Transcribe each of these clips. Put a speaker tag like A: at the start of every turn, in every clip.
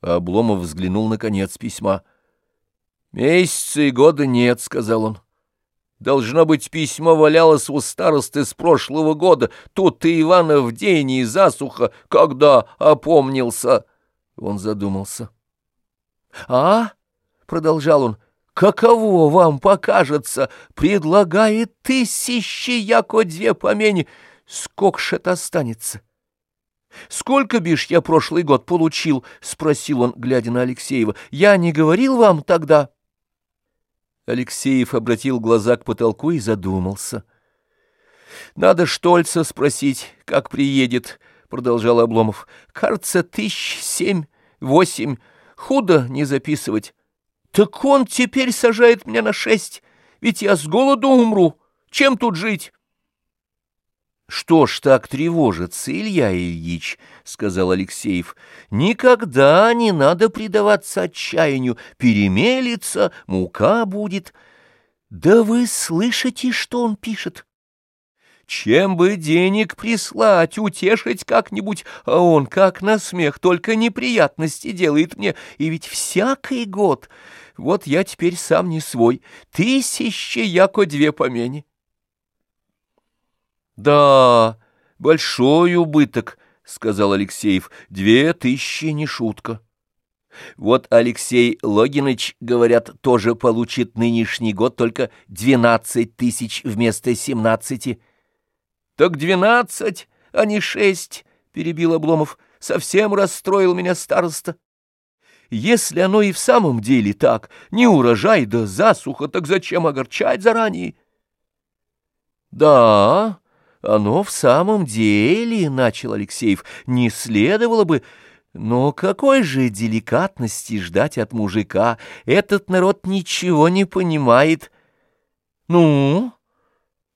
A: Обломов взглянул на конец письма. «Месяца и года нет», — сказал он. «Должно быть, письмо валялось у старосты с прошлого года. Тут ты, Ивана, в день и засуха, когда опомнился». Он задумался. «А?» — продолжал он. «Каково вам покажется? Предлагает тысячи, яко две помени. Сколько ж это останется?» «Сколько, бишь, я прошлый год получил?» — спросил он, глядя на Алексеева. «Я не говорил вам тогда?» Алексеев обратил глаза к потолку и задумался. «Надо Штольца спросить, как приедет», — продолжал Обломов. «Кажется, тысяч семь, восемь. Худо не записывать. Так он теперь сажает меня на шесть, ведь я с голоду умру. Чем тут жить?» «Что ж так тревожится, Илья Ильич?» — сказал Алексеев. «Никогда не надо предаваться отчаянию. Перемелится, мука будет». «Да вы слышите, что он пишет?» Чем бы денег прислать, утешить как-нибудь, а он, как на смех, только неприятности делает мне, и ведь всякий год. Вот я теперь сам не свой, тысячи яко две помени. «Да, большой убыток», — сказал Алексеев. «Две тысячи не шутка». Вот Алексей Логиныч, говорят, тоже получит нынешний год только двенадцать тысяч вместо семнадцати. «Так двенадцать, а не шесть», — перебил Обломов. «Совсем расстроил меня староста». «Если оно и в самом деле так, не урожай да засуха, так зачем огорчать заранее?» «Да», оно в самом деле, — начал Алексеев, — не следовало бы... Но какой же деликатности ждать от мужика? Этот народ ничего не понимает. Ну,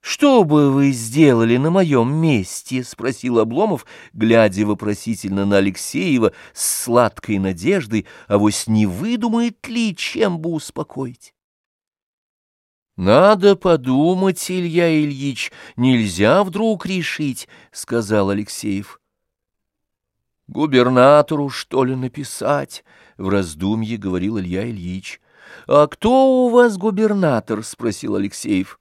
A: что бы вы сделали на моем месте? — спросил Обломов, глядя вопросительно на Алексеева с сладкой надеждой, а вось не выдумает ли, чем бы успокоить. «Надо подумать, Илья Ильич, нельзя вдруг решить», — сказал Алексеев. «Губернатору, что ли, написать?» — в раздумье говорил Илья Ильич. «А кто у вас губернатор?» — спросил Алексеев.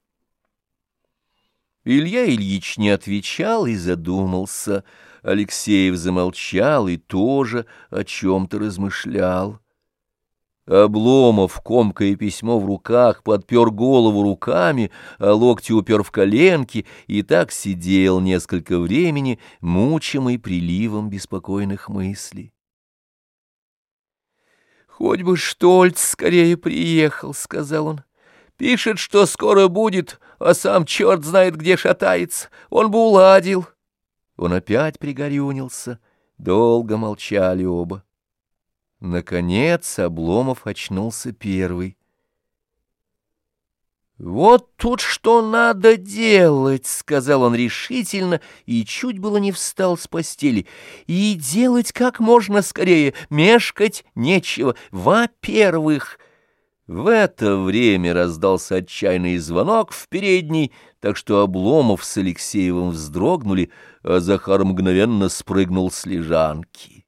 A: Илья Ильич не отвечал и задумался. Алексеев замолчал и тоже о чем-то размышлял. Обломов, комкая письмо в руках, подпер голову руками, а локти упер в коленки и так сидел несколько времени, мучимый приливом беспокойных мыслей. «Хоть бы Штольц скорее приехал», — сказал он. «Пишет, что скоро будет, а сам черт знает, где шатается. Он бы уладил». Он опять пригорюнился. Долго молчали оба. Наконец Обломов очнулся первый. «Вот тут что надо делать», — сказал он решительно и чуть было не встал с постели. «И делать как можно скорее, мешкать нечего. Во-первых...» В это время раздался отчаянный звонок в передней, так что Обломов с Алексеевым вздрогнули, а Захар мгновенно спрыгнул с лежанки.